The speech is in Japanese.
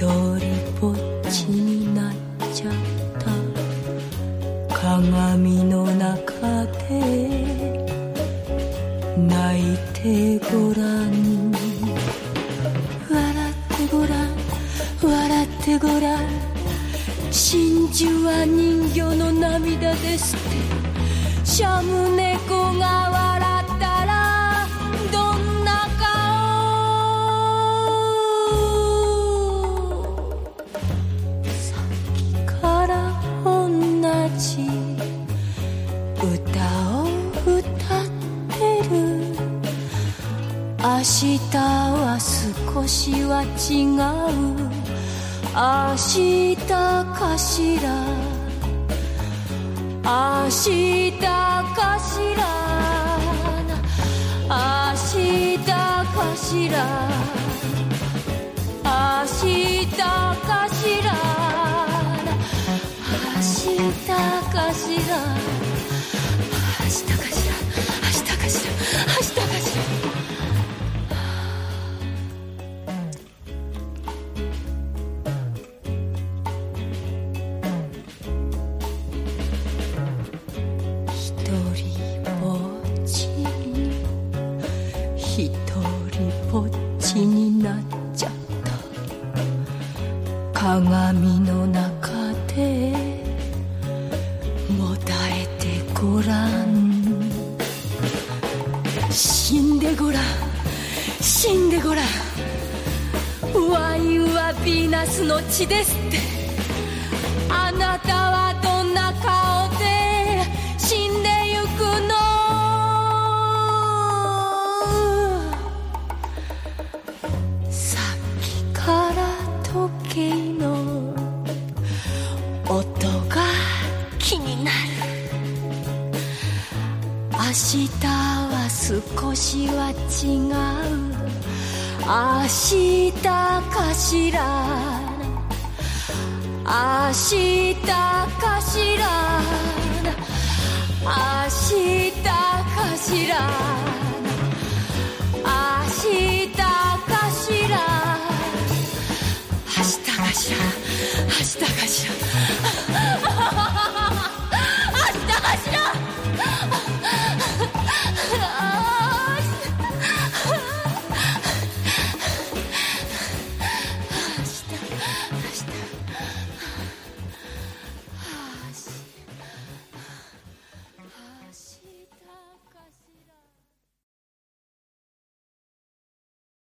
一人ぼっちになっちゃった。鏡の中で泣いてごらん。笑ってごらん。笑ってごらん。真珠は人魚の涙ですって。シャム猫が笑っ日は少しは違う明日かしら。明日かしら。明日かしら。明日かしら。明日かしら。一人ぼっちになっちゃった。鏡の中でもたえてごらん。死んでごらん。死んでごらん。ワインはヴィーナスの血ですって。あなたはどんな顔音が気になる。明日は少しは違う。明日かしら。明日かしら。明日かしら。